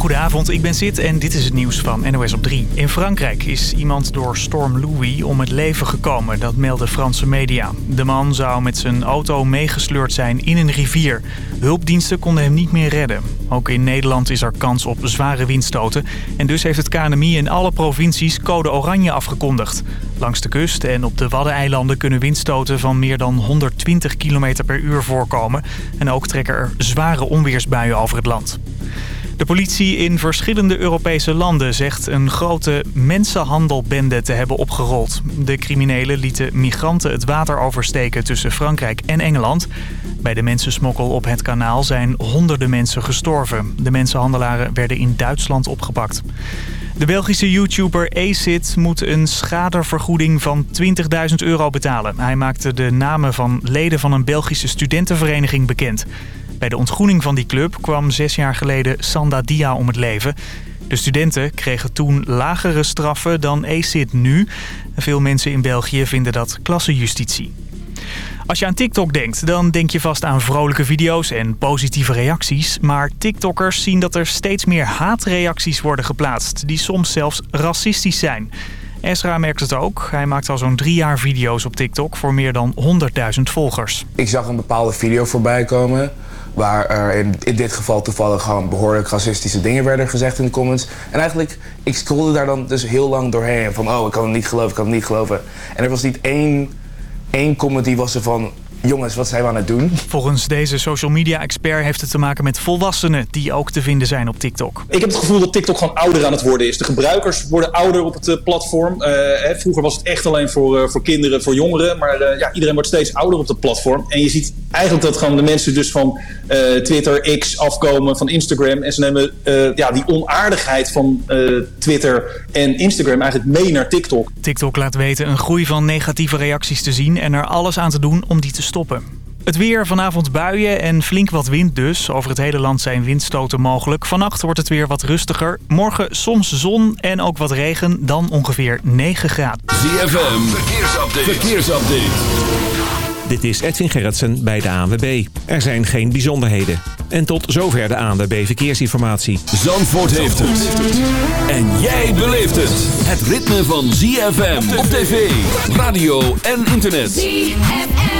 Goedenavond, ik ben Sid en dit is het nieuws van NOS op 3. In Frankrijk is iemand door storm Louis om het leven gekomen, dat melden Franse media. De man zou met zijn auto meegesleurd zijn in een rivier. Hulpdiensten konden hem niet meer redden. Ook in Nederland is er kans op zware windstoten. En dus heeft het KNMI in alle provincies code oranje afgekondigd. Langs de kust en op de Waddeneilanden kunnen windstoten van meer dan 120 km per uur voorkomen. En ook trekken er zware onweersbuien over het land. De politie in verschillende Europese landen zegt een grote mensenhandelbende te hebben opgerold. De criminelen lieten migranten het water oversteken tussen Frankrijk en Engeland. Bij de mensensmokkel op het kanaal zijn honderden mensen gestorven. De mensenhandelaren werden in Duitsland opgepakt. De Belgische YouTuber Acid moet een schadevergoeding van 20.000 euro betalen. Hij maakte de namen van leden van een Belgische studentenvereniging bekend. Bij de ontgroening van die club kwam zes jaar geleden Sanda Dia om het leven. De studenten kregen toen lagere straffen dan ACID nu. Veel mensen in België vinden dat klassenjustitie. Als je aan TikTok denkt, dan denk je vast aan vrolijke video's en positieve reacties. Maar TikTokkers zien dat er steeds meer haatreacties worden geplaatst... die soms zelfs racistisch zijn. Ezra merkt het ook. Hij maakt al zo'n drie jaar video's op TikTok voor meer dan 100.000 volgers. Ik zag een bepaalde video voorbij komen waar er in, in, dit geval toevallig gewoon behoorlijk racistische dingen werden gezegd in de comments. En eigenlijk, ik scrollde daar dan dus heel lang doorheen. Van, oh, ik kan het niet geloven, ik kan het niet geloven. En er was niet één, één comment die was er van jongens, wat zijn we aan het doen? Volgens deze social media expert heeft het te maken met volwassenen die ook te vinden zijn op TikTok. Ik heb het gevoel dat TikTok gewoon ouder aan het worden is. De gebruikers worden ouder op het uh, platform. Uh, hè, vroeger was het echt alleen voor, uh, voor kinderen, voor jongeren. Maar ja, iedereen wordt steeds ouder op het platform. En je ziet eigenlijk dat gewoon de mensen dus van Twitter, X afkomen, van Instagram. En ze nemen ja, die onaardigheid van Twitter en Instagram eigenlijk mee naar TikTok. TikTok laat weten een groei van negatieve reacties te zien en er alles aan te doen om die te stoppen. Het weer, vanavond buien en flink wat wind dus. Over het hele land zijn windstoten mogelijk. Vannacht wordt het weer wat rustiger. Morgen soms zon en ook wat regen, dan ongeveer 9 graden. ZFM, verkeersupdate. verkeersupdate. Dit is Edwin Gerritsen bij de ANWB. Er zijn geen bijzonderheden. En tot zover de ANWB Verkeersinformatie. Zandvoort heeft het. En jij beleeft het. Het ritme van ZFM op tv, radio en internet. ZFM.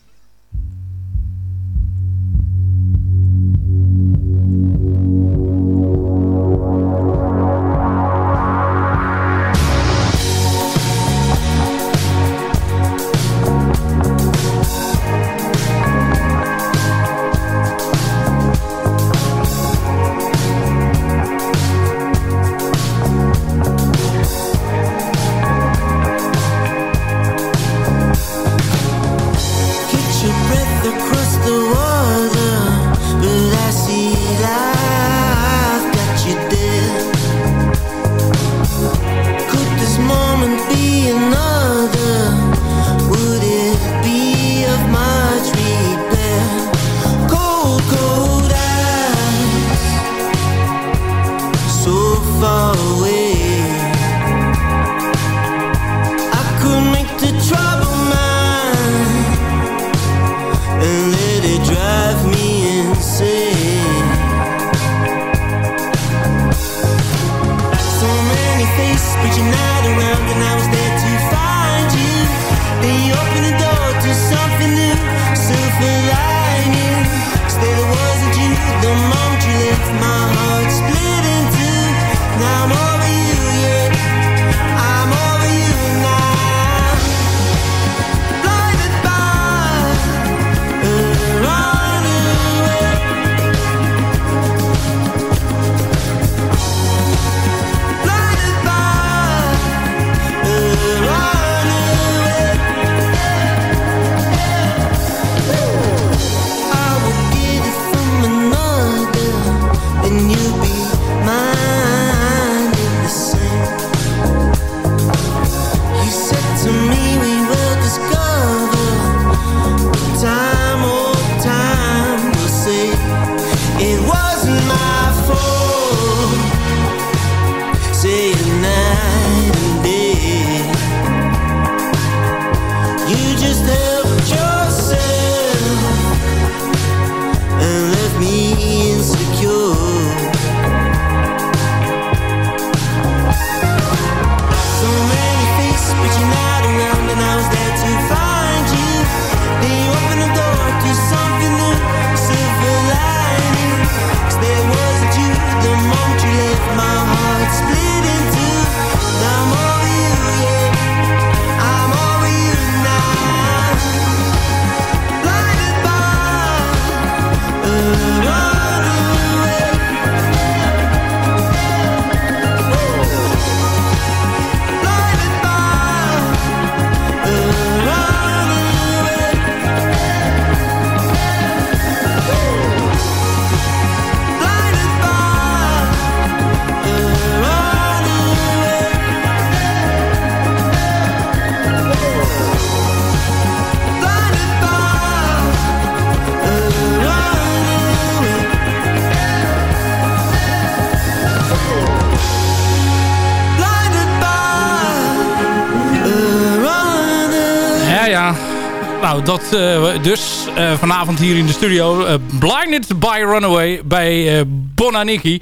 Nou, dat dus vanavond hier in de studio. Blinded by Runaway bij Bonaniki.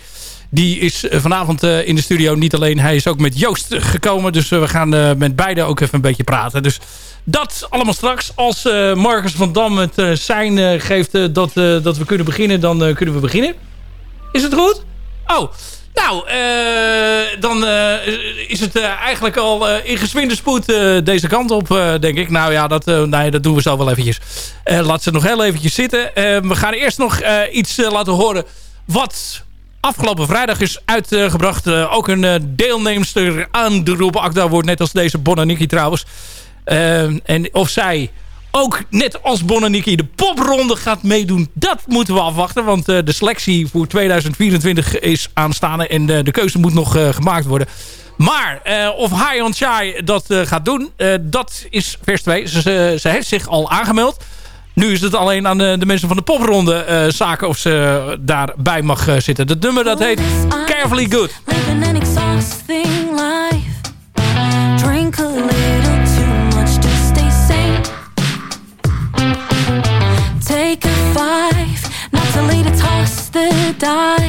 Die is vanavond in de studio. Niet alleen, hij is ook met Joost gekomen. Dus we gaan met beide ook even een beetje praten. Dus dat allemaal straks. Als Marcus van Dam het zijn geeft dat, dat we kunnen beginnen, dan kunnen we beginnen. Is het goed? Oh, nou, uh, dan uh, is het uh, eigenlijk al in geswinde spoed deze kant op, denk ik. Nou ja, dat, nee, dat doen we zo wel eventjes. laat ze nog heel eventjes zitten. we gaan eerst nog iets laten horen wat afgelopen vrijdag is uitgebracht. ook een deelnemster aan de Roep Akda wordt, net als deze Bonaniki trouwens. en of zij ook net als Bonaniki de popronde gaat meedoen. Dat moeten we afwachten. Want uh, de selectie voor 2024 is aanstaande. En uh, de keuze moet nog uh, gemaakt worden. Maar of High Chai dat gaat doen, dat is vers 2. Ze, ze, heeft zich al aangemeld. Nu is het alleen aan de, de mensen van de popronde zaken of ze daarbij mag zitten. De nummer dat heet Carefully Good. Take a five Not too late to toss the dice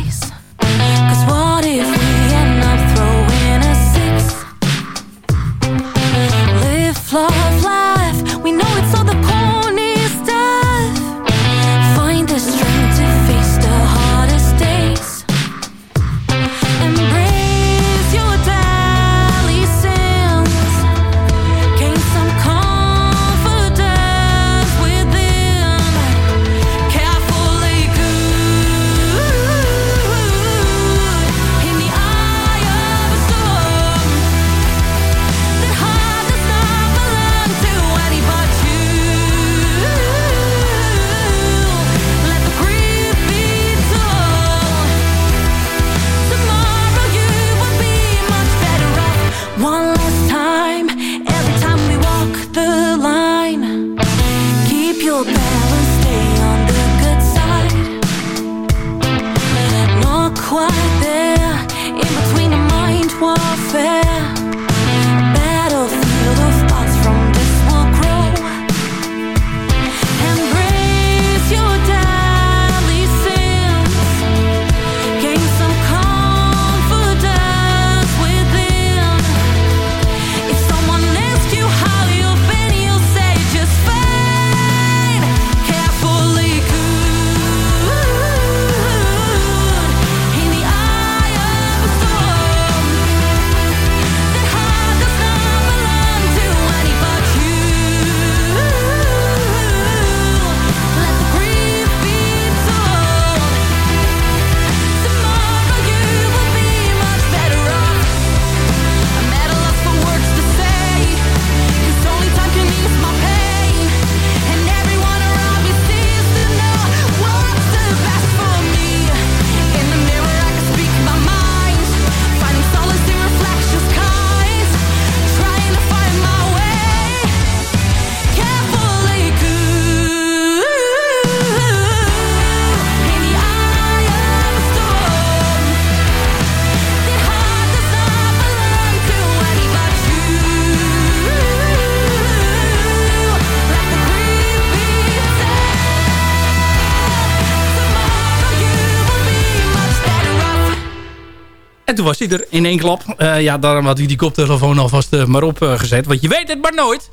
toen was hij er in één klap. Eh, ja, daarom had hij die koptelefoon alvast uh, maar op uh, gezet. Want je weet het maar nooit.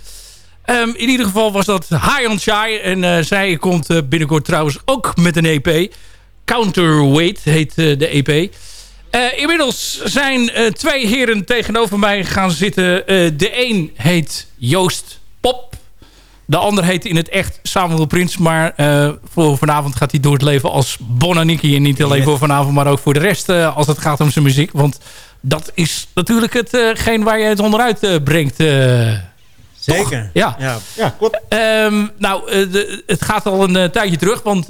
Um, in ieder geval was dat High on Shy. En uh, zij komt binnenkort trouwens ook met een EP. Counterweight heet de EP. inmiddels zijn twee heren tegenover mij gaan zitten. de een heet Joost. De ander heet in het echt Samuel Prins. Maar uh, voor vanavond gaat hij door het leven als Bonaniki. En niet alleen voor vanavond, maar ook voor de rest uh, als het gaat om zijn muziek. Want dat is natuurlijk hetgeen uh, waar je het onderuit brengt. Zeker. Toch? Ja. ja. Ja, klopt. Um, nou, de, het gaat al een tijdje terug. Want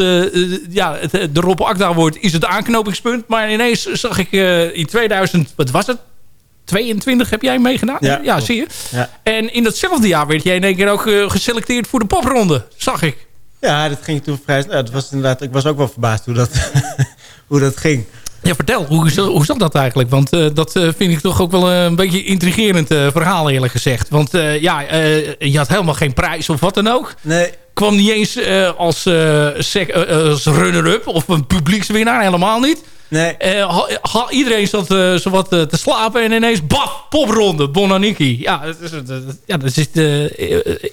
ja, het, de Rob Akda wordt is het aanknopingspunt. Maar ineens zag ik in 2000, wat was het? 22 heb jij meegedaan? Ja, ja zie je. Ja. En in datzelfde jaar werd jij in één keer ook uh, geselecteerd voor de popronde. Zag ik. Ja, dat ging toen vrij. Dat was inderdaad, ik was ook wel verbaasd hoe dat, hoe dat ging. Ja, vertel, hoe, hoe zat dat eigenlijk? Want eh, dat eh, vind ik toch ook wel een beetje intrigerend eh, verhaal eerlijk gezegd. Want eh, ja, eh, je had helemaal geen prijs of wat dan ook. Nee, Kwam niet eens eh, als, eh, eh, als runner-up of een publiekswinnaar, helemaal niet. Nee. Eh, iedereen zat eh, zowat eh, te slapen en ineens baf, popronde, Bonaniki. Ja, dat is, ja, dat is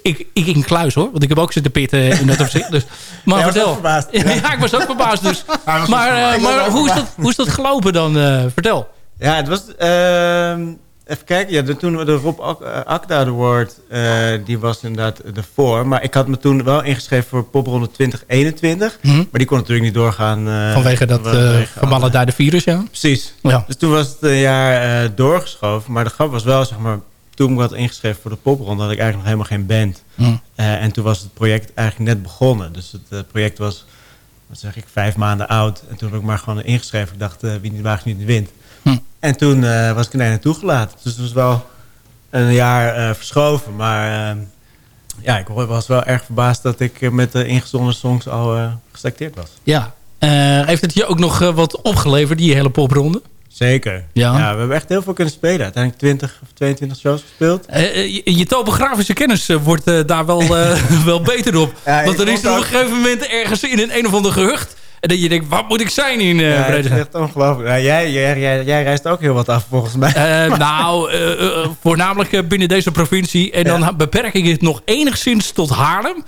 ik, ik in kluis hoor, want ik heb ook zitten pitten in dat opzicht. Dus, maar was vertel. verbaasd, ja. ja. ik was ook verbaasd dus. Maar hoe, is dat, hoe is dat gelopen dan? vertel. Ja, het was... ehm, even kijken. Ja, de, toen we de Rob eh, Akda Award... eh, die was inderdaad ervoor. Maar ik had me toen wel ingeschreven voor popronde 2021. Mhm. Maar die kon natuurlijk niet doorgaan. eh, Vanwege dat uh, vanwege vermaledijde virus, ja. Precies. Ja. Dus toen was het een jaar doorgeschoven. Maar de grap was wel, zeg maar... Toen ik me had ingeschreven voor de popronde... had ik eigenlijk nog helemaal geen band. Hm. Eh, en toen was het project eigenlijk net begonnen. Dus het project was, wat zeg ik, vijf maanden oud. En toen heb ik maar gewoon ingeschreven. Ik dacht, wie niet waagt niet wint. En toen eh, was ik er naartoe gelaten. Dus het was wel een jaar eh, verschoven. Maar eh, ja, ik was wel erg verbaasd dat ik eh, met de ingezonden songs al geselecteerd was. Ja. Heeft het je ook nog wat opgeleverd, die hele popronde? Zeker. Ja. we hebben echt heel veel kunnen spelen. Uiteindelijk 20 of 22 shows gespeeld. Je, je topografische kennis wordt daar wel, wel beter op. Ja, Want er is op een gegeven moment ergens in een, een of ander gehucht... en dat je denkt, wat moet ik zijn in eh ja, is Breda? echt ongelooflijk. Ja, jij, jij, jij, jij reist ook heel wat af volgens mij. Eh, nou, eh, voornamelijk binnen deze provincie. En dan Ja. beperk ik het nog enigszins tot Haarlem,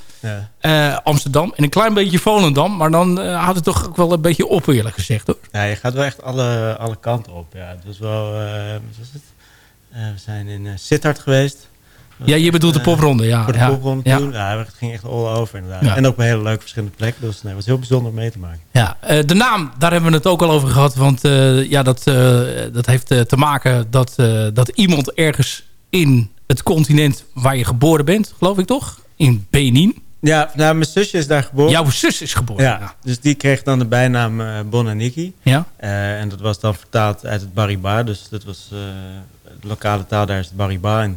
Ja. Amsterdam en een klein beetje Volendam. Maar dan houdt het toch ook wel een beetje op, eerlijk gezegd. hoor. Ja, je gaat wel echt alle, alle kanten op. Ja, het was wel... wat was het? We zijn in Sittard geweest. Ja, je bedoelt de popronde, ja. Voor de ja, popronde ja. toen. Ja, het ging echt all over inderdaad. Ja. En ook op hele leuke verschillende plekken. Dus nee, het was heel bijzonder om mee te maken. Ja, eh, de naam, daar hebben we het ook al over gehad. Want eh, ja, dat, eh, dat heeft te maken dat, dat iemand ergens in het continent waar je geboren bent, geloof ik toch? In Benin. Ja, nou, mijn zusje is daar geboren. Jouw zus is geboren. ja, dus die kreeg dan de bijnaam eh Bonaniki. Ja? En dat was dan vertaald uit het Bariba. Dus dat was de lokale taal daar is het Bariba. En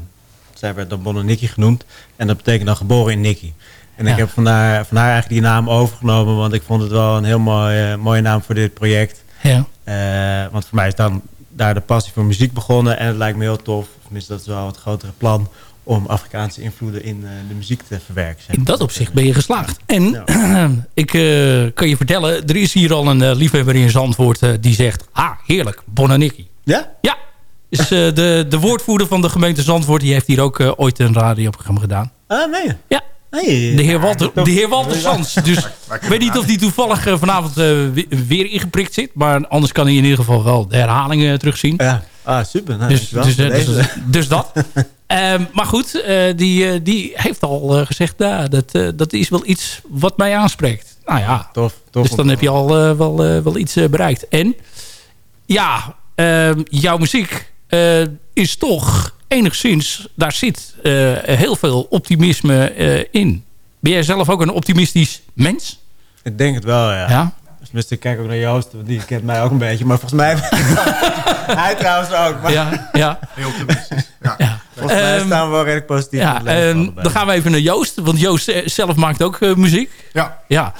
zij werd dan Bonaniki genoemd. En dat betekent dan geboren in Nikki. En Ja. ik heb van haar, van haar eigenlijk die naam overgenomen. Want ik vond het wel een heel mooi, mooie naam voor dit project. Ja. Eh, want voor mij is dan daar de passie voor muziek begonnen. En het lijkt me heel tof. Of Tenminste, dat is wel het grotere plan. Om Afrikaanse invloeden in eh, de muziek te verwerken. zeg In dat opzicht ben je geslaagd. En Ja. ik eh, kan je vertellen, er is hier al een eh, liefhebber in Zandvoort eh, die zegt... Ah, heerlijk, Bonaniki. Ja? Ja, is, eh, de, de woordvoerder van de gemeente Zandvoort... die heeft hier ook eh, ooit een radioprogramma gedaan. Ah, nee. Ja, Nee. de heer Walter, de heer Walter Sans. Dus ik weet niet of die toevallig eh, vanavond eh, we- weer ingeprikt zit. Maar anders kan hij in ieder geval wel de herhalingen terugzien. Ja. Ah, super. Nou, Dus, dus, voor eh, dus, dus dat. Ehm, maar goed, eh, die, eh, die heeft al eh, gezegd... Ja, dat, eh, dat is wel iets wat mij aanspreekt. Nou ja, Tof, tof. dus dan heb je al eh, wel, wel iets bereikt. En ja, ehm, jouw muziek is toch enigszins... Daar zit eh, heel veel optimisme eh, in. Ben jij zelf ook een optimistisch mens? Ik denk het wel, ja. Ja? Tenminste, ik kijk ook naar Joost, want die kent mij ook een beetje. Maar volgens mij... hij trouwens ook. Maar Ja, ja. Heel optimistisch. Ja. ja. volgens mij Ehm, staan we wel redelijk positief. in Ja, ehm, dan gaan we even naar Joost. Want Joost eh, zelf maakt ook eh, muziek. ja. Ja.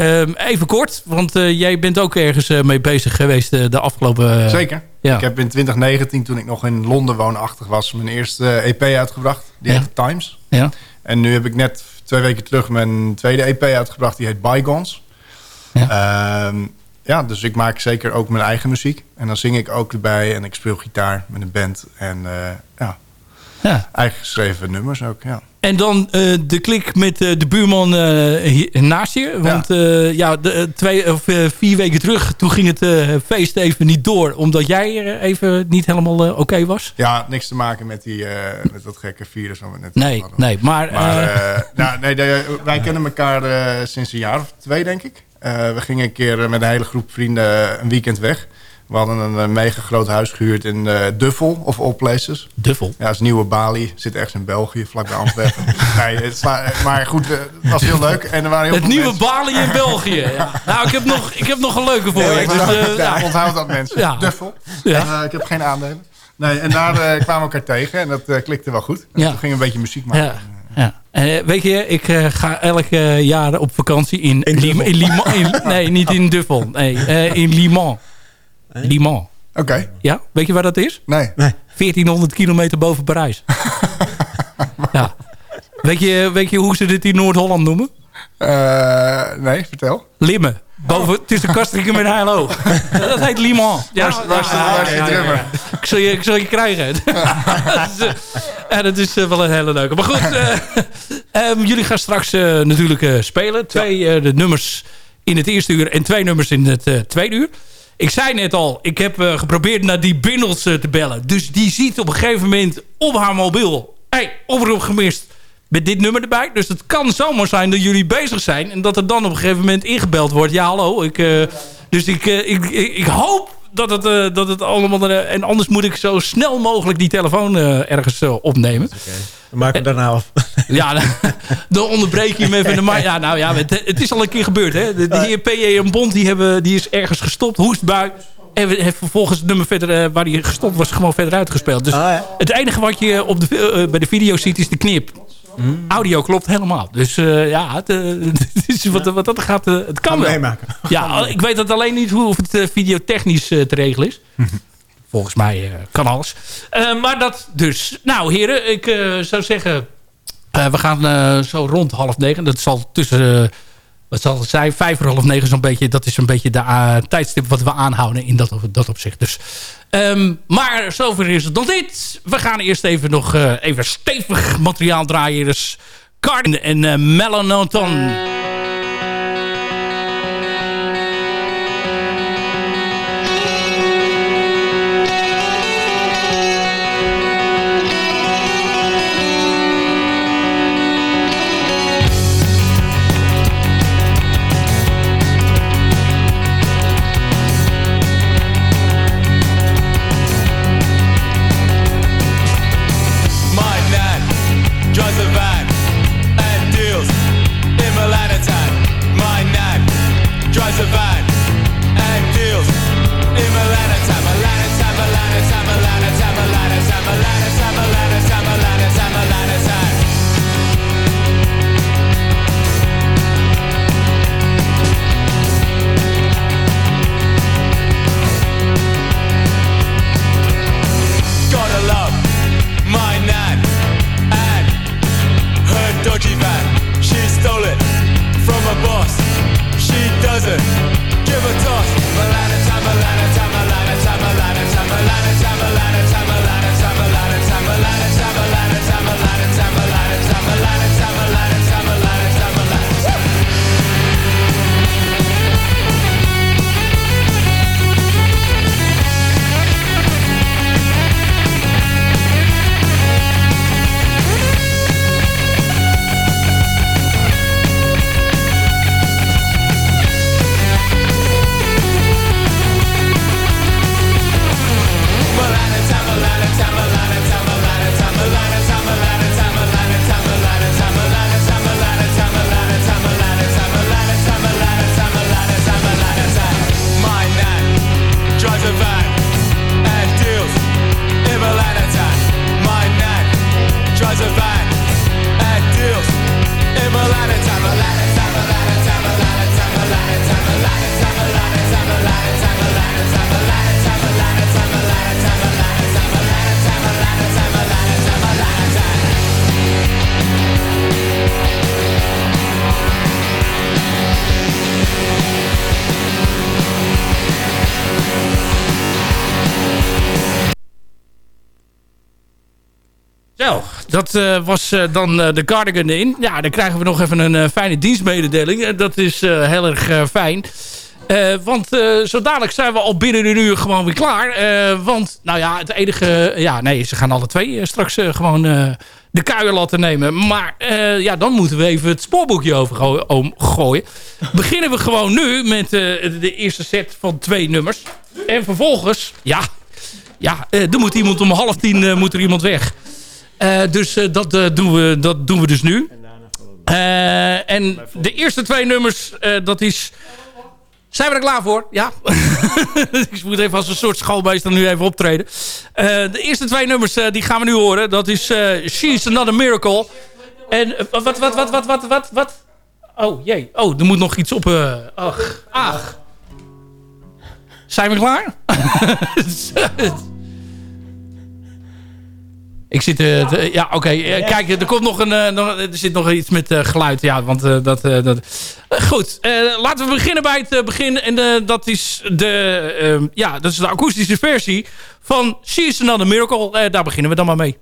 Ehm, even kort, want eh, jij bent ook ergens eh, mee bezig geweest eh, de afgelopen... Zeker. Ja. Ik heb in 2019, toen ik nog in Londen woonachtig was, mijn eerste EP uitgebracht. Die Ja. heette Times. Ja. En nu heb ik net twee weken terug mijn tweede EP uitgebracht. Die heet Bygones. Ja. ja, dus ik maak zeker ook mijn eigen muziek. En dan zing ik ook erbij en ik speel gitaar met een band. En ja, Ja. eigen geschreven nummers ook, ja. En dan eh, de klik met eh, de buurman hier naast je. Want ja, ja de, twee of vier weken terug, toen ging het feest even niet door. Omdat jij even niet helemaal oké was. Ja, niks te maken met, die, met dat gekke virus wat we net Nee, hadden. nee, maar... Maar nou, nee, de- wij kennen elkaar sinds een jaar of twee, denk ik. We gingen een keer met een hele groep vrienden een weekend weg. We hadden een, eh, mega groot huis gehuurd in eh, Duffel, of all places. Duffel. Ja, dat is Nieuwe Bali. Zit ergens in België, vlakbij Antwerpen. nee, het maar goed, eh, het was heel leuk. En er waren heel Het nieuwe mensen. Bali in België. Ja. Nou, ik heb, nog, ik heb nog een leuke voor je. Ja, Dus, ja, ja. onthoud dat mensen. Ja. Duffel. Ja. Ik heb geen aandelen. Nee, en daar kwamen we elkaar tegen en dat klikte wel goed. En Ja. toen gingen we een beetje muziek maken. Ja. Ja. Weet je, ik ga elk eh, jaar op vakantie in, In in Liman. nee, niet in Duffel. Nee, in Liman. Le Mans. Oké. Ja, weet je waar dat is? Nee. 1400 kilometer boven Parijs. ja. Weet je, weet je hoe ze dit in Noord-Holland noemen? Uh, nee, vertel. Limmen. Boven, tussen Castricum en Heilo. dat heet Le Mans. Ja, waar, ja, ja, ja, Ik, zal je, ik zal je krijgen. ja, dat is uh, wel een hele leuke. Maar goed, uh, um, jullie gaan straks uh, natuurlijk spelen. Twee de nummers in het eerste uur en twee nummers in het tweede uur. Ik zei net al, ik heb geprobeerd naar die Bindels te bellen. Dus die ziet op een gegeven moment op haar mobiel... hey, oproep gemist met dit nummer erbij. Dus het kan zomaar zijn dat jullie bezig zijn... en dat er dan op een gegeven moment ingebeld wordt. Ja, hallo. Ik, uh, dus ik, ik, ik, hoop dat het, uh, dat het allemaal... en anders moet ik zo snel mogelijk die telefoon ergens opnemen. Okay. Dan maken we daarna af. Ja, dan onderbreek je hem even. De ja, nou ja, het, het, is al een keer gebeurd. Hè? De, de heer P.J. en Bond die hebben, die is ergens gestopt. Hoestbui. En heeft vervolgens het nummer verder, waar hij gestopt was, gewoon verder uitgespeeld. Dus ja. het enige wat je op de, bij de video ziet is de knip. Mm. Audio klopt helemaal. Dus uh, ja, het, uh, is wat, wat dat gaat, uh, het kan wel. Meemaken. Ja, ik weet het alleen niet hoe of het videotechnisch te regelen is. Volgens mij kan alles. maar dat dus. Nou heren, ik zou zeggen... we gaan zo rond half negen. Dat zal tussen... wat zal het zijn? Vijf voor half negen zo'n beetje. Dat is een beetje de tijdstip wat we aanhouden in dat, dat opzicht. Dus Um, maar zover is het nog niet. We gaan eerst even nog uh, even stevig materiaal draaien. Dus Cardin en uh, Melanoton. Dat uh, was uh, dan uh, de Cardigan in. Ja, dan krijgen we nog even een fijne dienstmededeling. dat is heel erg fijn. want zo dadelijk zijn we al binnen een uur gewoon weer klaar. want, nou ja, het enige... Ja, nee, ze gaan alle twee straks gewoon de kuier laten nemen. Maar ja, dan moeten we even het spoorboekje over gooien. Beginnen we gewoon nu met de eerste set van twee nummers. En vervolgens, ja... Ja, er moet iemand om half tien moet er iemand weg. Uh, dus uh, dat, uh, doen we, dat doen we dus nu. en de eerste twee nummers, dat is... Zijn we er klaar voor? Ja. ik moet even als een soort schoolmeester nu even optreden. de eerste twee nummers, die gaan we nu horen. Dat is She's Another Miracle. En wat, wat, wat, wat, wat, wat, wat? Oh, jee. Oh, er moet nog iets op... ach, ach. Zijn we klaar? Ik zit... Uh, ja, oké. Uh, kijk, er komt nog een... Uh, er zit nog iets met geluid. Ja, want dat... dat goed. laten we beginnen bij het begin. En dat is de... ja, dat is de akoestische versie van She's Another Miracle. daar beginnen we dan maar mee.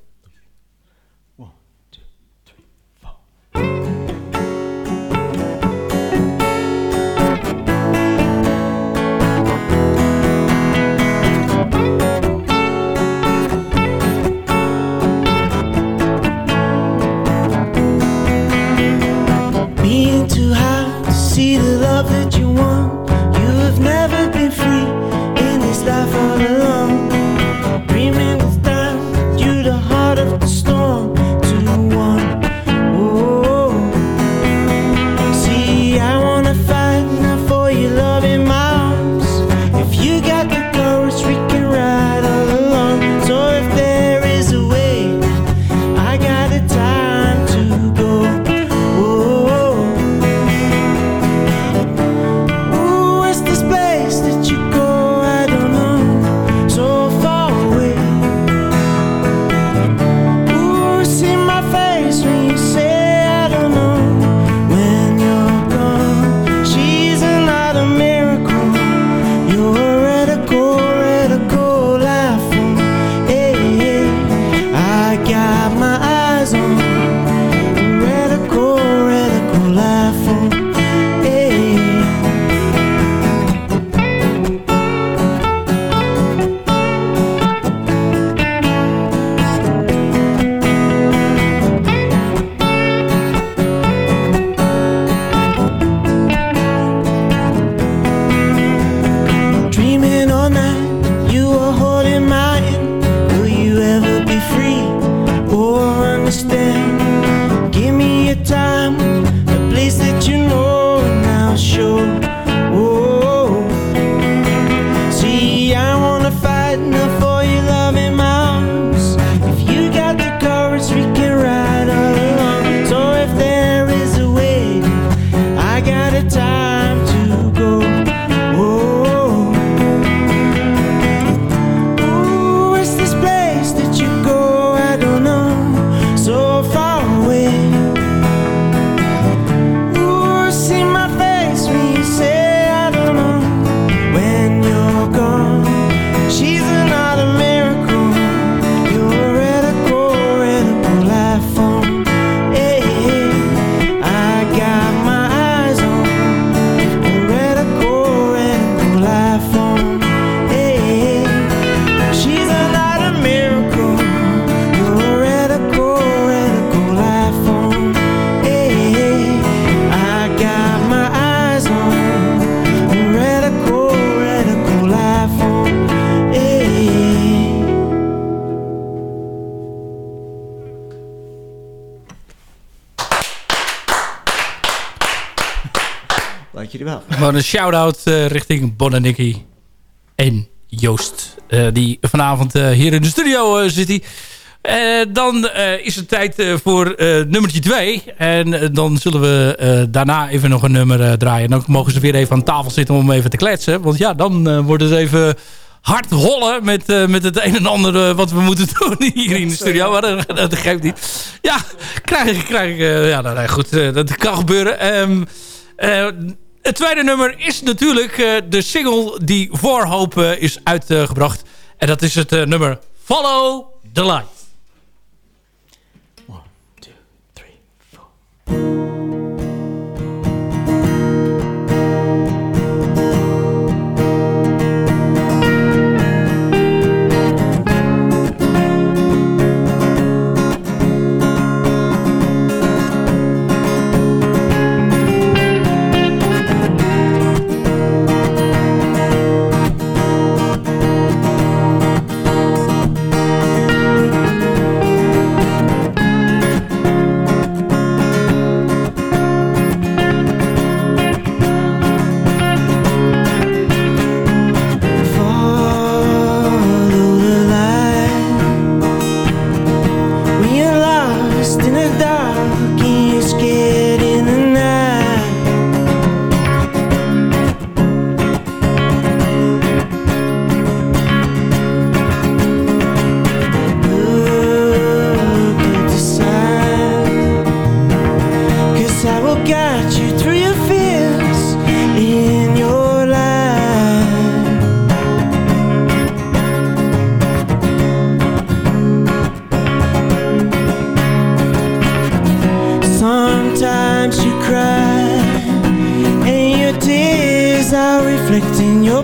Een shout-out uh, richting Bonaniki en Joost. Uh, die vanavond uh, hier in de studio zit. dan is het tijd voor nummertje 2. En dan zullen we daarna even nog een nummer draaien. Dan mogen ze weer even aan tafel zitten om even te kletsen. Want ja, dan wordt het even hard hollen met, met het een en ander wat we moeten doen hier in de studio. Maar dat, dat geeft niet. Ja, krijg ik... Krijg ik ja, nou, goed, dat kan gebeuren. Um, het tweede nummer is natuurlijk uh, de single die voor Hoop uh, is uitgebracht. en dat is het uh, nummer Follow the Light. One, two, three, four. reflecting your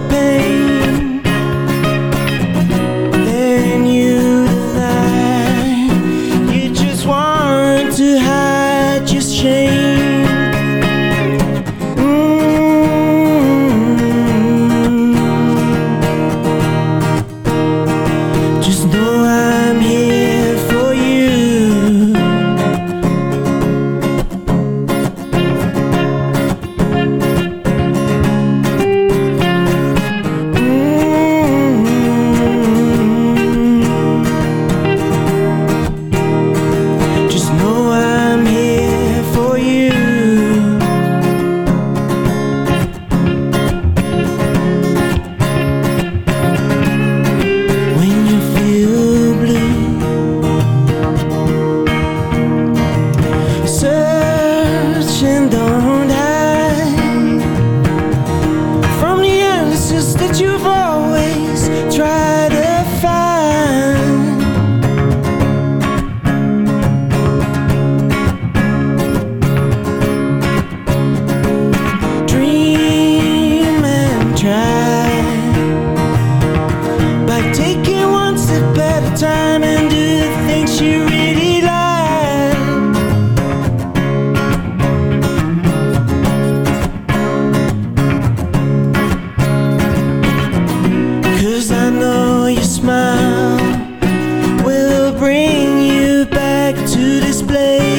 to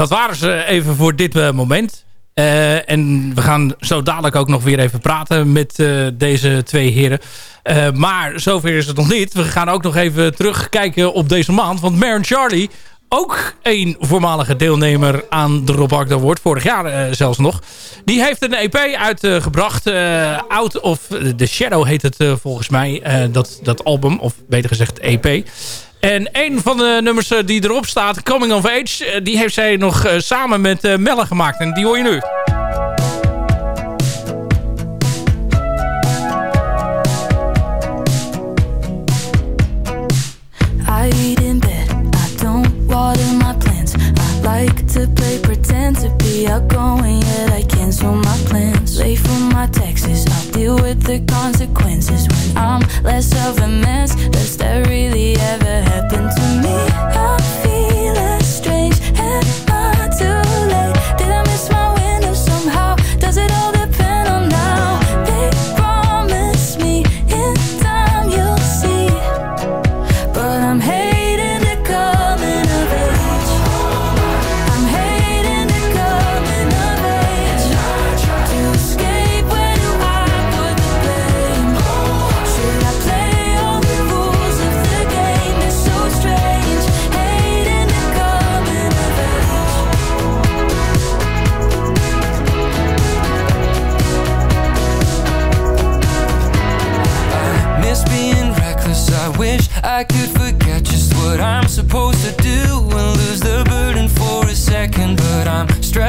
dat waren ze even voor dit eh, moment. Eh, en we gaan zo dadelijk ook nog weer even praten met eh, deze twee heren. Maar zover is het nog niet. We gaan ook nog even terugkijken op deze maand. Want Maren Charlie, ook een voormalige deelnemer aan de Rob Agda Award. Vorig jaar eh, zelfs nog. Die heeft een EP uitgebracht. eh, Out of the Shadow heet het eh, volgens mij. dat, dat album, of beter gezegd EP. En een van de nummers die erop staat, Coming of Age... die heeft zij nog samen met Melle gemaakt. En die hoor je nu. Pretend to be outgoing, yet I cancel my plans. Late for my taxes, I'll deal with the consequences when I'm less of a mess. Does that really ever happen to me?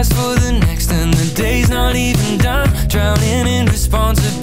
fast for the next, and the day's not even done. Drowning in responsibility.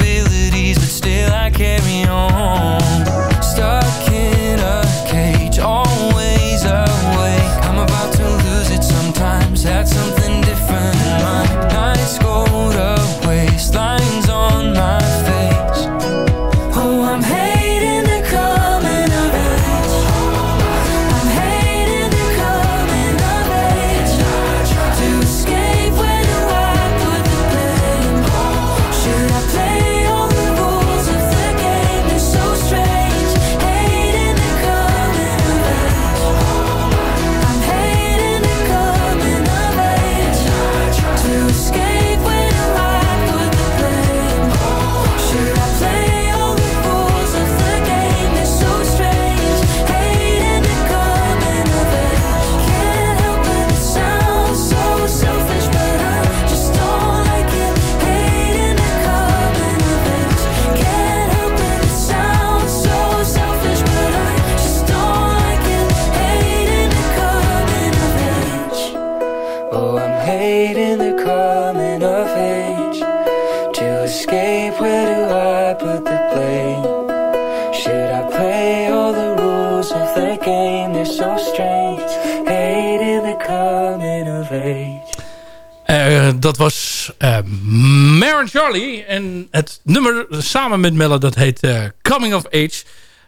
Nummer samen met Melle, dat heet eh, Coming of Age.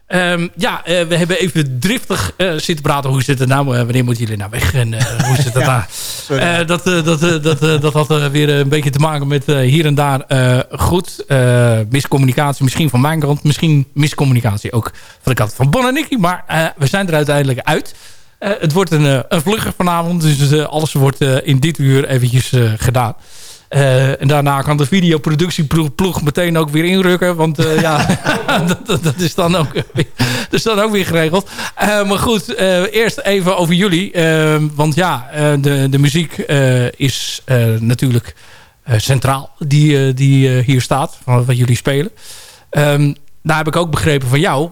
Ehm, ja, eh, we hebben even driftig zitten praten. Hoe zit het nou? wanneer moeten jullie nou weg? En hoe zit het ja, nou? dat, dat, dat, dat had weer een beetje te maken met hier en daar goed. miscommunicatie misschien van mijn kant. Misschien miscommunicatie ook van de kant van Bon en Nicky. Maar we zijn er uiteindelijk uit. Uh, het wordt een, uh, een vlugger vanavond. Dus uh, alles wordt in dit uur eventjes gedaan. En daarna kan de videoproductieploeg meteen ook weer inrukken. Want ja, dat, dat, is dan ook, weer, dat is dan ook weer geregeld. maar goed, eerst even over jullie. want ja, de, de muziek is natuurlijk centraal. Die, die hier staat, van wat jullie spelen. Um, daar heb ik ook begrepen van jou.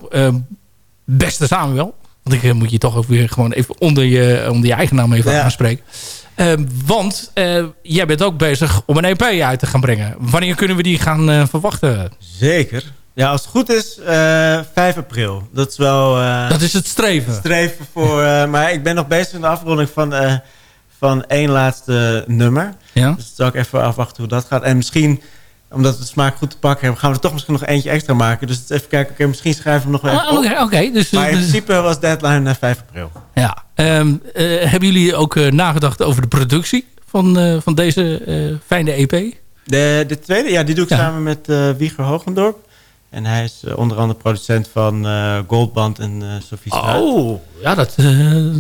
beste Samuel. Want ik eh, moet je toch ook weer gewoon even onder je, onder je eigen naam even ja. aanspreken. Uh, want uh, jij bent ook bezig om een EP uit te gaan brengen. Wanneer kunnen we die gaan uh, verwachten? Zeker. Ja, als het goed is, 5 april. Dat is wel... dat is het streven. streven voor... maar ik ben nog bezig met de afronding van, van één laatste nummer. Ja. Dus zal ik even afwachten hoe dat gaat. En misschien omdat we de smaak goed te pakken hebben... gaan we er toch misschien nog eentje extra maken. Dus even kijken, okay, misschien schrijven we nog wel even oh, Oké, dus, maar in dus- principe was deadline naar 5 april. Ja. Um, uh, hebben jullie ook uh, nagedacht over de productie van, uh, van deze fijne EP? De, de tweede, ja, die doe ik ja. samen met Wieger Hogendorp. En hij is uh, onder andere producent van uh, Goldband en uh, Sophie Straat. Oh, ja, dat...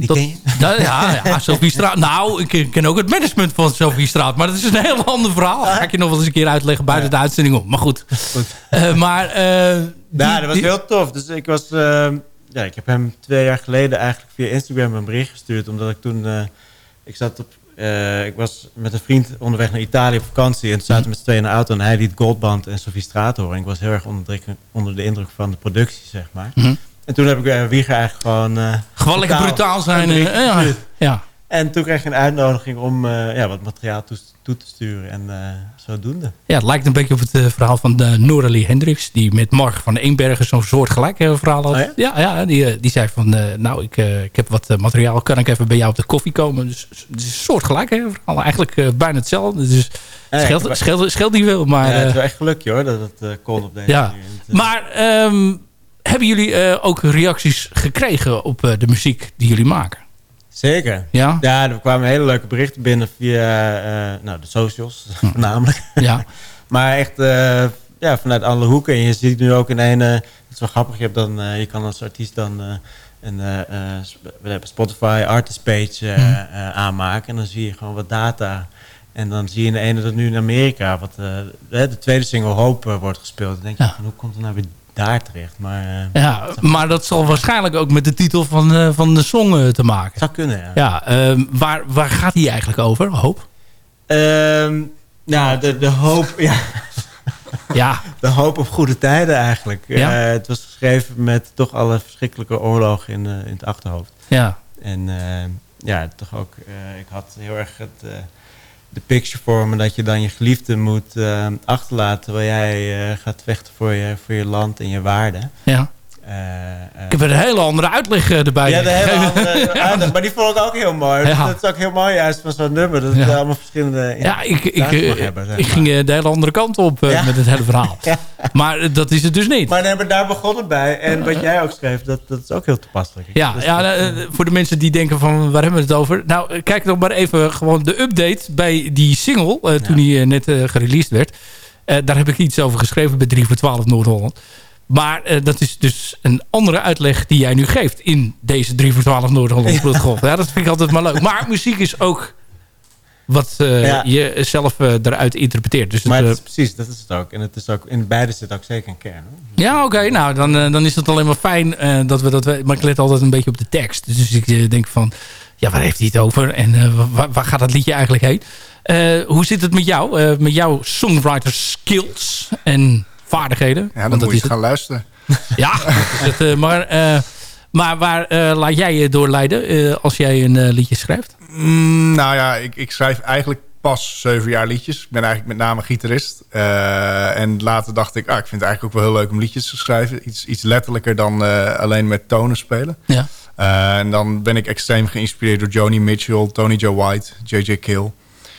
dat ja, ja, Sophie Straat. Nou, ik ken ook het management van Sophie Straat. Maar dat is een heel ander verhaal. Ga ik je nog wel eens een keer uitleggen buiten ja. de uitzending om. Maar goed. goed. maar... Die, ja, dat was die... heel tof. Dus ik was... ja, ik heb hem twee jaar geleden eigenlijk via Instagram een bericht gestuurd. Omdat ik toen... ik zat op uh, ik was met een vriend onderweg naar Italië op vakantie. En toen zaten we met z'n tweeën in de auto. En hij liet Goldband en Sophie Straat horen. En ik was heel erg onder de, onder de indruk van de productie, zeg maar. Mm -hmm. En toen heb ik uh, Wieger eigenlijk gewoon... Uh, gewoon lekker brutaal zijn. ja. ja. En toen kreeg ik een uitnodiging om ja, wat materiaal toe, toe te sturen. En zodoende. Ja, het lijkt een beetje op het uh, verhaal van uh, Noralie Hendricks. Die met Mark van Eenbergen zo'n soort gelijk uh, verhaal had. Oh ja? ja? Ja, die, die zei van... nou, ik, ik heb wat materiaal. Kan ik even bij jou op de koffie komen? Dus het is een soort gelijk verhaal. Eigenlijk bijna hetzelfde. Dus scheelt, scheelt, scheelt niet veel. Maar, ja, het is wel echt geluk hoor. Dat het kon op deze ja. manier. Maar um, hebben jullie ook reacties gekregen op de muziek die jullie maken? Zeker. Ja? Ja, er kwamen hele leuke berichten binnen via uh, nou, de socials, voornamelijk. Ja. maar echt uh, ja, vanuit alle hoeken. En je ziet nu ook in een... Het is wel grappig, je, hebt dan, je kan als artiest dan een we hebben Spotify artist page hmm. aanmaken. En dan zie je gewoon wat data. En dan zie je in de ene dat nu in Amerika... Wat, de tweede single Hope wordt gespeeld. Dan denk je, ja. van, hoe komt er nou weer daar terecht. Maar, uh, ja, maar dat zal waarschijnlijk ook met de titel van, uh, van de song uh, te maken. Zou kunnen, ja. ja ehm, waar, waar gaat die eigenlijk over, Hoop? Um, nou, de, de hoop... ja. ja. De hoop op goede tijden eigenlijk. Ja? het was geschreven met toch alle verschrikkelijke oorlogen in, in het achterhoofd. Ja. En ja, toch ook... ik had heel erg het de picture vormen dat je dan je geliefde moet uh, achterlaten... terwijl jij uh, gaat vechten voor je, voor je land en je waarden. Ja. Uh, ik heb een hele andere uitleg erbij. Ja, de hele andere uitleg. Maar die vond ik ook heel mooi. Ja. Dat is ook heel mooi juist van zo'n nummer. Dat het allemaal verschillende... Ja, ik, ik, hebben, ik ging de hele andere kant op met het hele verhaal. Maar dat is het dus niet. Maar hebben daar begonnen bij. En wat jij ook schreef, dat, dat is ook heel toepasselijk. Ja, dus ja voor de mensen die denken van waar hebben we het over? Nou, kijk nog maar even gewoon de update bij die single. toen die net gereleased werd. daar heb ik iets over geschreven bij 3 voor 12 Noord-Holland. Maar uh, dat is dus een andere uitleg die jij nu geeft in deze 3 voor 12 Noord-Holland. Ja. ja, dat vind ik altijd maar leuk. Maar muziek is ook wat uh, ja. je zelf uh, eruit interpreteert. Dus maar het, is precies, dat is het ook. En het is ook, in beide zit ook zeker een kern. Hoor. Ja, oké. Okay, nou, dan, dan is het alleen maar fijn dat we dat... Maar ik let altijd een beetje op de tekst. Dus ik denk van, ja, waar heeft hij het over? En waar, waar, gaat dat liedje eigenlijk heen? hoe zit het met jou? met jouw songwriter skills en vaardigheden. Ja, dan moet je gaan luisteren. Ja, het, uh, maar, uh, maar waar uh, laat jij je door leiden als jij een liedje schrijft? Mm, nou ja, ik, ik schrijf eigenlijk pas zeven jaar liedjes. Ik ben eigenlijk met name gitarist. En later dacht ik, ah, ik vind het eigenlijk ook wel heel leuk om liedjes te schrijven. Iets, iets letterlijker dan alleen met tonen spelen. Ja. En dan ben ik extreem geïnspireerd door Joni Mitchell, Tony Joe White, J.J. Kill.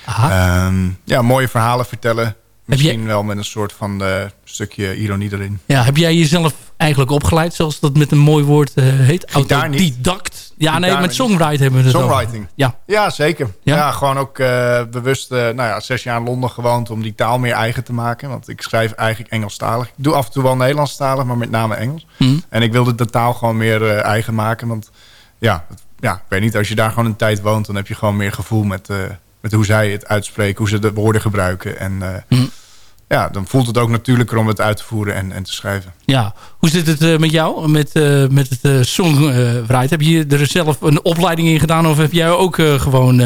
Um, ja, mooie verhalen vertellen. Misschien wel met een soort van uh, stukje ironie erin. Ja, heb jij jezelf eigenlijk opgeleid, zoals dat met een mooi woord uh, heet? Autodidact? Ja, nee, met songwriting hebben we het Songwriting? Ja. ja, zeker. Ja, ja gewoon ook uh, bewust nou ja, zes jaar in Londen gewoond om die taal meer eigen te maken. Want ik schrijf eigenlijk Engelstalig. Ik doe af en toe wel Nederlandstalig, maar met name Engels. Mm. En ik wilde de taal gewoon meer eigen maken. Want ja, ja, ik weet niet, als je daar gewoon een tijd woont... dan heb je gewoon meer gevoel met met hoe zij het uitspreken, hoe ze de woorden gebruiken. En uh, ja, dan voelt het ook natuurlijker om het uit te voeren en, en te schrijven. Ja, hoe zit het uh, met jou, met, uh, met het uh, songwrite? heb je er zelf een opleiding in gedaan of heb jij ook gewoon,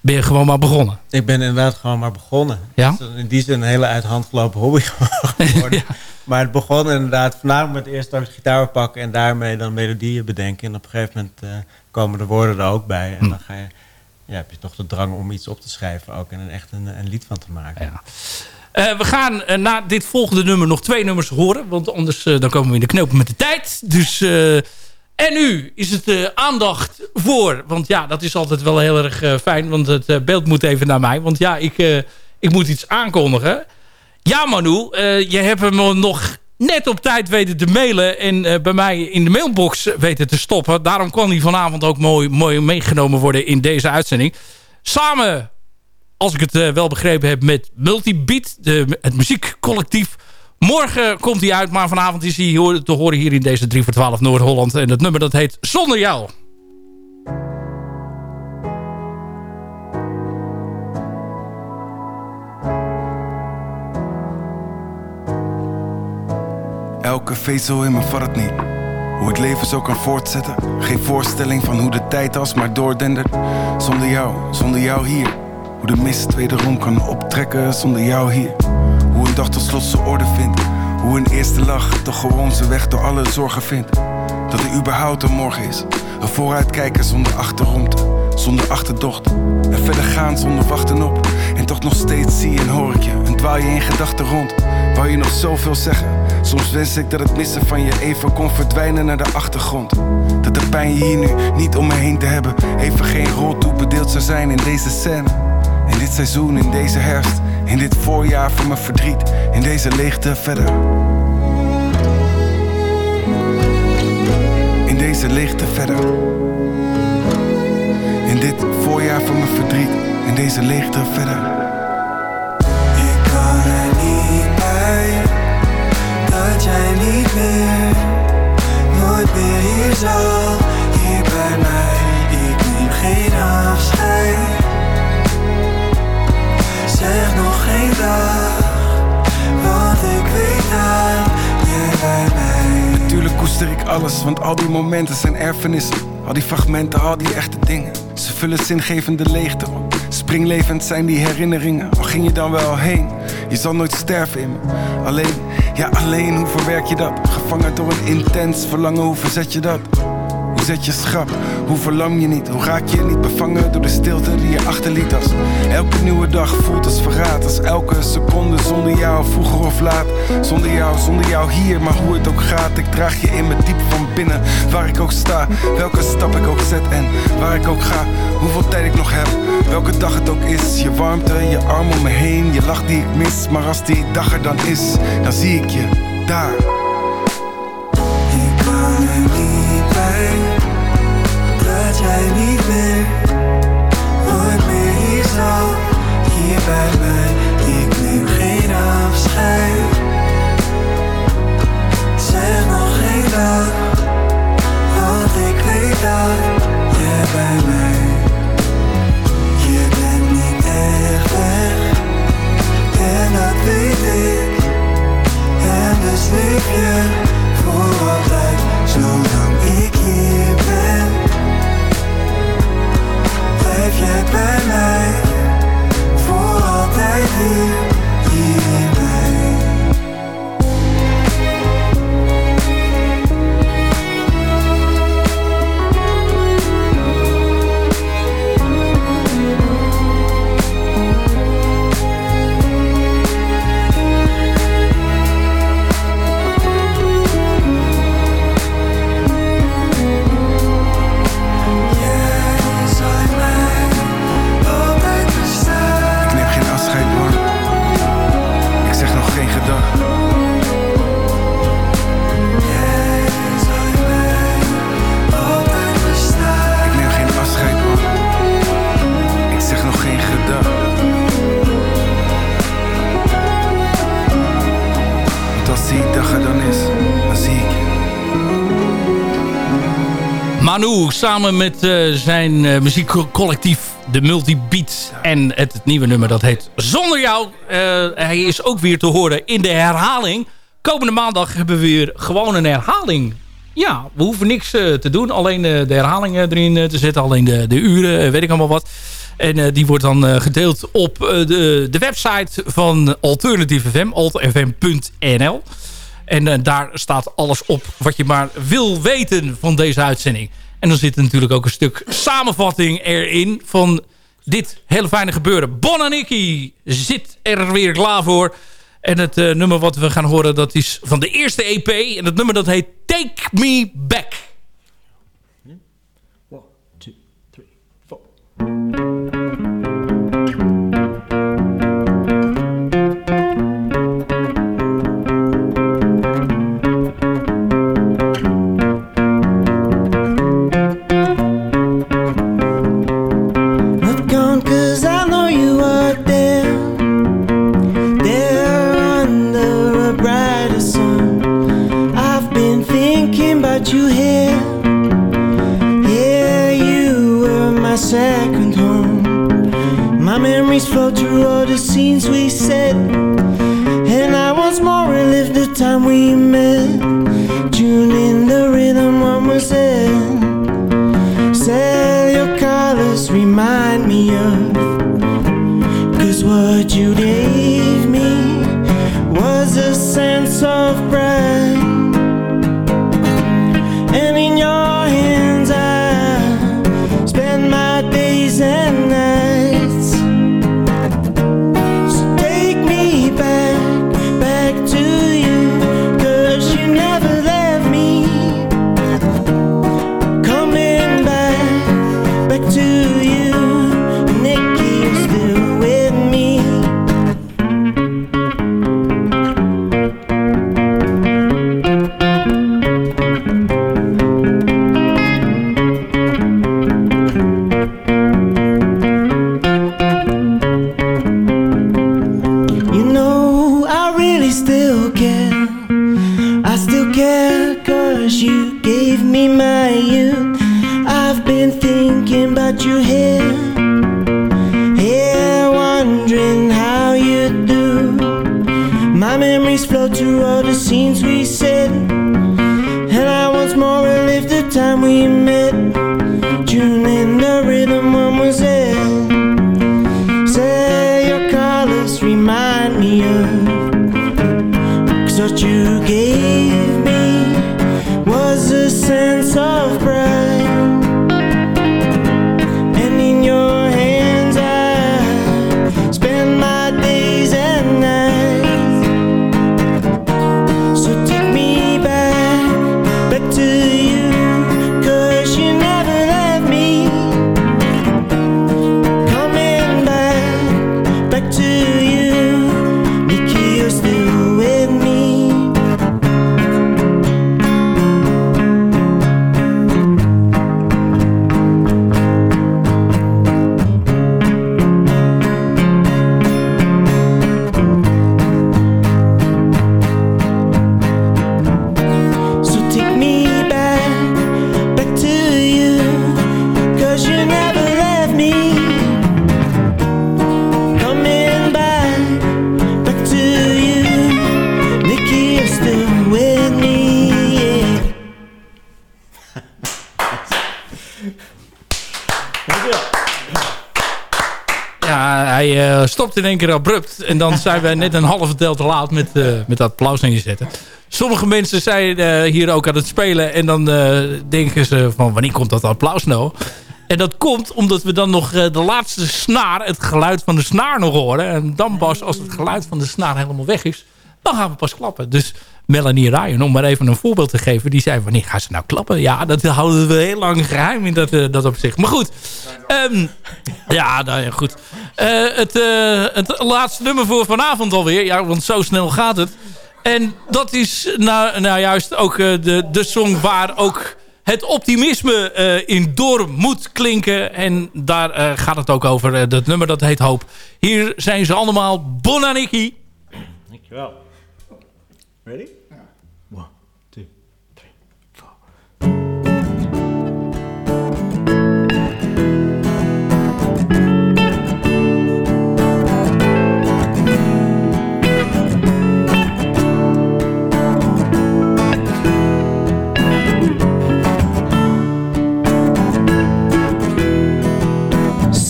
ben je gewoon maar begonnen? Ik ben inderdaad gewoon maar begonnen. Ja? Dus in die zin een hele uit hand gelopen hobby geworden. ja. Maar het begon inderdaad vanavond met eerst ook gitaar pakken en daarmee dan melodieën bedenken. En op een gegeven moment komen de woorden er ook bij. En dan ga je ja, heb je toch de drang om iets op te schrijven ook en er echt een, een lied van te maken. Ja. Uh, we gaan uh, na dit volgende nummer nog twee nummers horen. Want anders uh, dan komen we in de knoop met de tijd. Dus, en nu is het aandacht voor. Want ja, dat is altijd wel heel erg fijn. Want het beeld moet even naar mij. Want ja, ik, ik moet iets aankondigen. Ja Manu, je hebt hem nog net op tijd weten te mailen en bij mij in de mailbox weten te stoppen. Daarom kon hij vanavond ook mooi, mooi meegenomen worden in deze uitzending. Samen, als ik het uh, wel begrepen heb, met Multibeat, de, het muziekcollectief. Morgen komt hij uit, maar vanavond is hij te horen hier in deze 3 voor 12 Noord-Holland. En het nummer dat heet Zonder Jou. Elke vezel in me vat niet. Hoe het leven zo kan voortzetten. Geen voorstelling van hoe de tijd als maar doordendert. Zonder jou, zonder jou hier. Hoe de mist wederom kan optrekken zonder jou hier. Hoe een dag tot slot zijn orde vindt. Hoe een eerste lach toch gewoon zijn weg door alle zorgen vindt. Dat er überhaupt een morgen is. Een vooruitkijken zonder achteromte, zonder achterdocht. En verder gaan zonder wachten op. En toch nog steeds zie en hoor ik je. En dwaal je in gedachten rond. Wou je nog zoveel zeggen? Soms wens ik dat het missen van je even kon verdwijnen naar de achtergrond. Dat de pijn je hier nu niet om me heen te hebben. Even geen rol toebedeeld zou zijn in deze scène. Dit seizoen, in deze herfst. In dit voorjaar van mijn verdriet. In deze leegte verder. In deze leegte verder. In dit voorjaar van mijn verdriet. In deze leegte verder. Ik kan er niet bij dat jij niet meer, nooit meer hier zal. Hier bij mij, Zeg nog geen dag, want ik weet dat jij bij mij. Natuurlijk koester ik alles, want al die momenten zijn erfenissen. Al die fragmenten, al die echte dingen. Ze vullen zingevende leegte op. Springlevend zijn die herinneringen. Al ging je dan wel heen, je zal nooit sterven in me. Alleen, ja alleen, hoe verwerk je dat? Gevangen door een intens verlangen, hoe verzet je dat? Hoe zet je schrap? Hoe verlam je niet? Hoe raak je niet bevangen door de stilte die je achterliet? Als Elke nieuwe dag voelt als verraad Als elke seconde zonder jou, vroeger of laat. Zonder jou, zonder jou hier, maar hoe het ook gaat Ik draag je in me diep van binnen. Waar ik ook sta, welke stap ik ook zet En waar ik ook ga, hoeveel tijd ik nog heb Welke dag het ook is, je warmte, je arm om me heen Je lach die ik mis, maar als die dag er dan is Dan zie ik je daar Samen met uh, zijn uh, muziekcollectief de Multibeat. En het, nieuwe nummer dat heet Zonder Jou. Uh, hij is ook weer te horen in de herhaling. Komende maandag hebben we weer gewoon een herhaling. Ja, we hoeven niks te doen. Alleen de herhaling erin te zetten. Alleen de, de uren, weet ik allemaal wat. En die wordt dan gedeeld op de, de website van Alternative FM. altfm.nl En daar staat alles op wat je maar wil weten van deze uitzending. En dan zit er natuurlijk ook een stuk samenvatting erin van dit hele fijne gebeuren. Bonaniki zit er weer klaar voor. En het uh, nummer wat we gaan horen, dat is van de eerste EP. En het nummer dat heet Take Me Back. One, two, three, four. Could you? In één keer abrupt. En dan zijn wij net een halve tel te laat met, eh, met dat applaus neerzetten. Sommige mensen zijn eh, hier ook aan het spelen. En dan eh, denken ze van wanneer komt dat applaus nou? En dat komt omdat we dan nog de laatste snaar, het geluid van de snaar nog horen. En dan pas als het geluid van de snaar helemaal weg is, dan gaan we pas klappen. Dus Melanie Ryan, om maar even een voorbeeld te geven, die zei wanneer gaan ze nou klappen? Ja, dat houden we heel lang geheim in dat, eh, dat opzicht. Maar goed, ehm, ja, nou ja, goed. Eh, het, eh, het laatste nummer voor vanavond alweer, ja, want zo snel gaat het. En dat is nou, nou juist ook de, de song waar ook het optimisme in door moet klinken. En daar gaat het ook over. Dat nummer dat heet Hoop. Hier zijn ze allemaal Bonaniki. Dankjewel. Ready?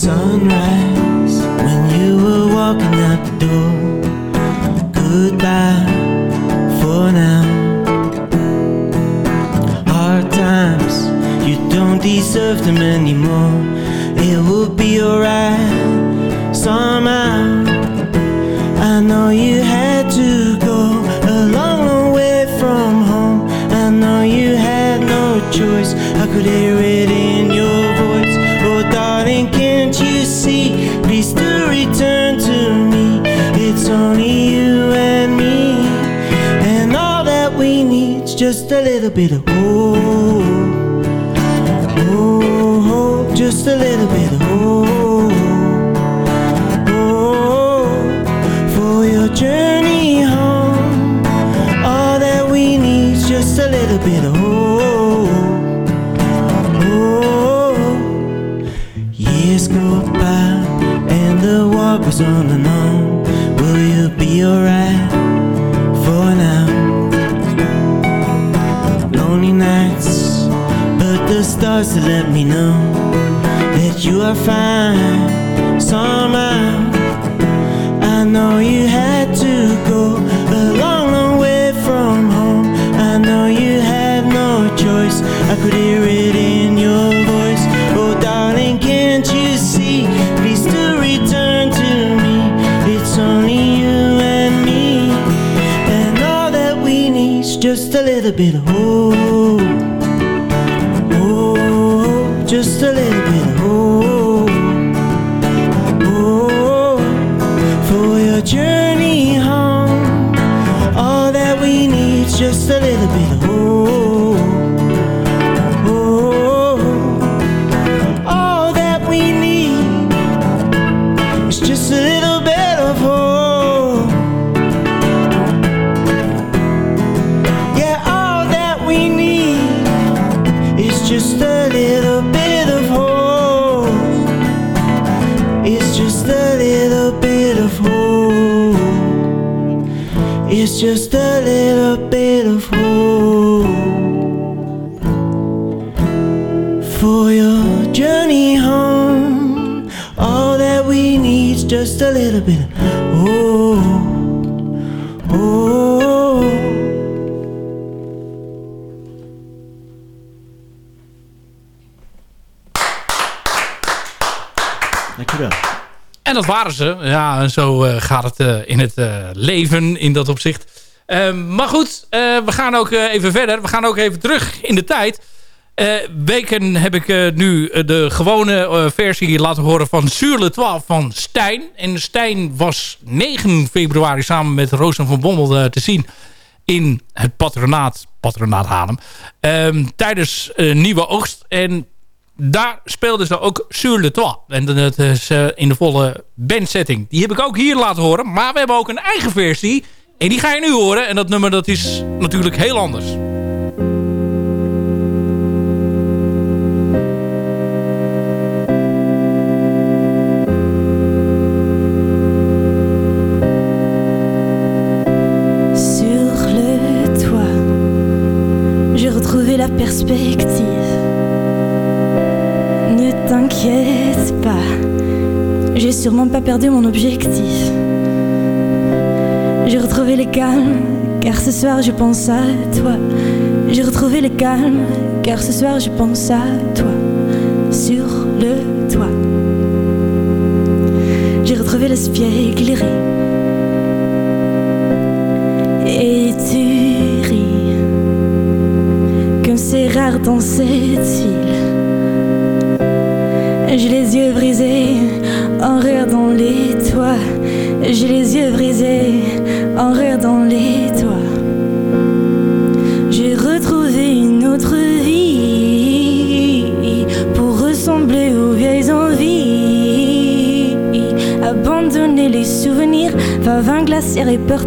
Sunrise when you were walking out the door. Goodbye for now. Hard times, you don't deserve them anymore. It will be alright somehow. Little bit of hope. Oh, hope, just a little bit of stars to let me know that you are fine somehow. I know you had to go a long, long way from home. I know you had no choice. I could hear it in your voice. Oh, darling, can't you see? Please do return to me. It's only you and me. And all that we need's just a little bit of hope. Just a little bit of hope. Oh, for your journey home. All that we need's just a little bit. Oh, dat waren ze. Ja, zo eh, gaat het eh, in het eh, leven in dat opzicht. Ehm, maar goed, we gaan ook even verder. We gaan ook even terug in de tijd. Weken heb ik nu de gewone versie laten horen van Sur le Toit van Stijn. En Stijn was 9 februari samen met Roos van Bommel te zien in het patronaat, patronaat. Ehm, tijdens Nieuwe Oogst. En daar speelden ze ook Sur le Toit. En dat is eh, in de volle bandsetting. Die heb ik ook hier laten horen. Maar we hebben ook een eigen versie. En die ga je nu horen. En dat nummer dat is natuurlijk heel anders. Sûrement pas perdu mon objectif. J'ai retrouvé le calme, car ce soir je pense à toi. J'ai retrouvé le calme, car ce soir je pense à toi. Sur le toit, j'ai retrouvé l'espier éclairé. Et tu ris Comme c'est rare dans cette île J'ai les yeux brisés en regardant les toits. J'ai les yeux brisés en regardant les toits. J'ai retrouvé une autre vie Pour ressembler aux vieilles envies. Abandonner les souvenirs Vin glaciaire et peur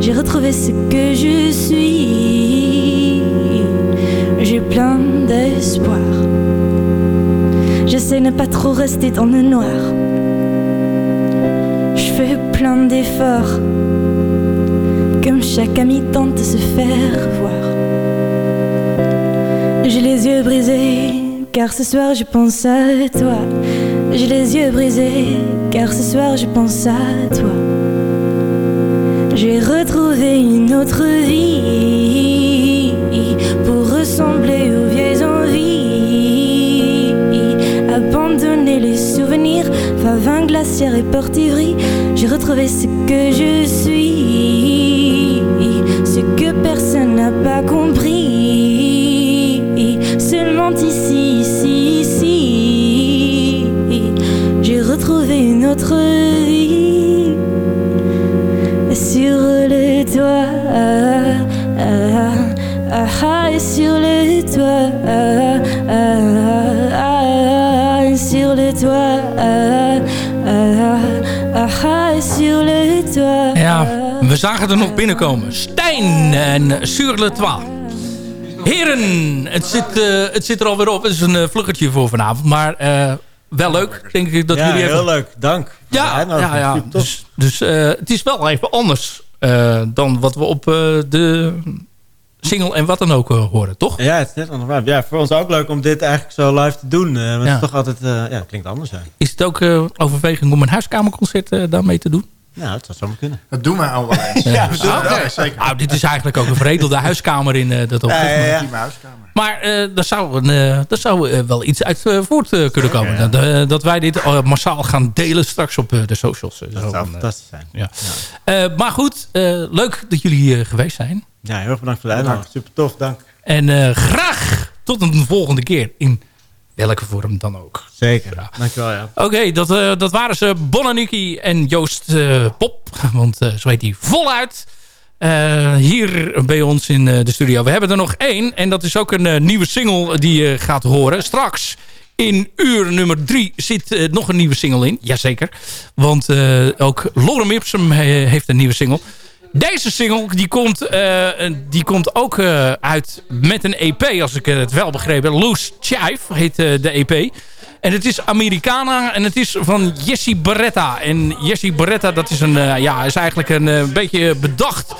J'ai retrouvé ce que je suis. J'ai plein d'espoir J'essaie de ne pas trop rester dans le noir. Je fais plein d'efforts Comme chaque ami tente de se faire voir. J'ai les yeux brisés Car ce soir je pense à toi. J'ai les yeux brisés car ce soir je pense à toi. J'ai retrouvé une autre vie favin glaciaire et porte J'ai retrouvé ce que je suis, ce que personne n'a pas compris. Seulement ici, ici, ici, j'ai retrouvé une autre vie sur le toit. Ah, ah, et sur le toit, we zagen er nog binnenkomen. Stijn en Sur le. Heren, het zit, eh, het zit er alweer op. Het is een uh, vluggertje voor vanavond. Maar eh, wel leuk, denk ik. Dat ja, jullie heel even... leuk. Dank. Ja, ja, ja. Dus, dus het is wel even anders dan wat we op de single en wat dan ook horen, toch? Ja, het is net anders. Ja, voor ons ook leuk om dit eigenlijk zo live te doen. want het is toch altijd, ja, het klinkt anders. Ja. Is het ook overweging om een huiskamerconcert daarmee te doen? Nou, het zou zo kunnen. Dat doen wij al wel eens. ja, dat, okay. zeker. Nou, dit is eigenlijk ook een veredelde huiskamer in uh, dat opzicht. Ja, ja, ja. huiskamer. Maar uh, daar zou, een, uh, daar zou wel iets uit voort kunnen komen. Dat, dat wij dit massaal gaan delen straks op de socials. Dat zo, zou fantastisch zijn. Ja. maar goed, leuk dat jullie hier geweest zijn. Ja, heel erg bedankt voor de uitnodiging. Super tof, dank. En graag tot een volgende keer in welke vorm dan ook. Zeker, ja. dankjewel. Ja. Oké, okay, dat, uh, dat waren ze Bonaniki en Joost uh, Pop. Want uh, zo heet hij voluit. hier bij ons in de studio. We hebben er nog één. En dat is ook een nieuwe single die je gaat horen. Straks in uur nummer drie zit nog een nieuwe single in. Jazeker. Want ook Lorem Ipsum heeft een nieuwe single. Deze single die komt, uh, die komt ook uh, uit met een EP, als ik het wel begrepen. Loose Chive heet uh, de EP. En het is Americana en het is van Jessie Beretta. En Jessie Beretta, dat is, een, ja, is eigenlijk een beetje bedacht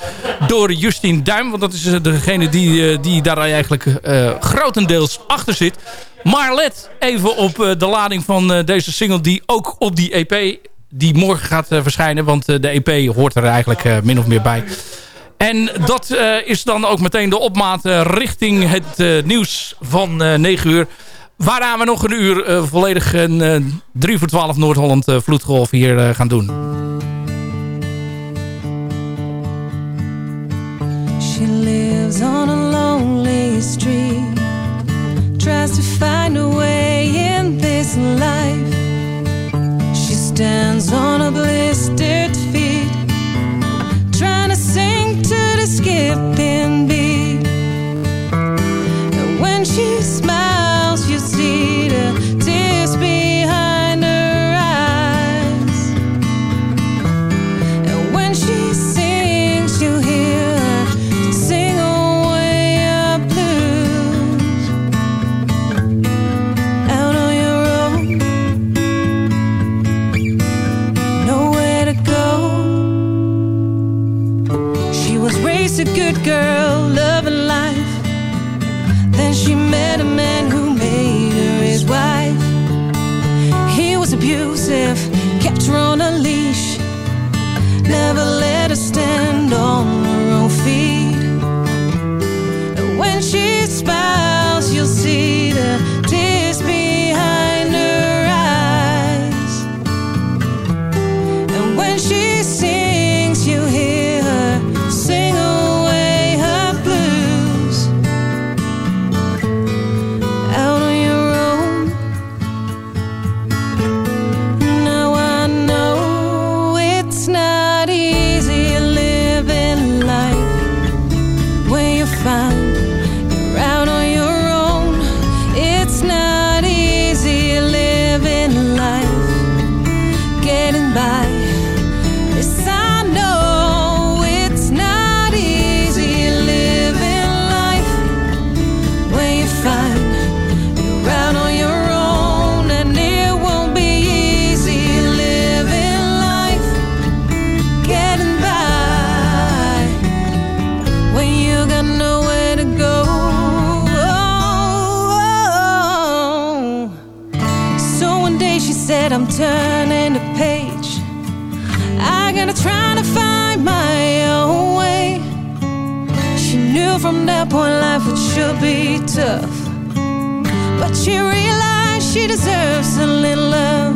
door Justin Duim. Want dat is degene die, die daar eigenlijk grotendeels achter zit. Maar let even op de lading van deze single die ook op die EP die morgen gaat uh, verschijnen. Want uh, de EP hoort er eigenlijk uh, min of meer bij. En dat is dan ook meteen de opmaat richting het nieuws van 9 uur. Waaraan we nog een uur volledig een 3 voor 12 Noord-Holland vloedgolf hier gaan doen. She lives on a lonely street Tries to find a way in this life stands on a blistered turning the page. I gotta try to find my own way. She knew from that point life would sure be tough. But she realized she deserves a little love.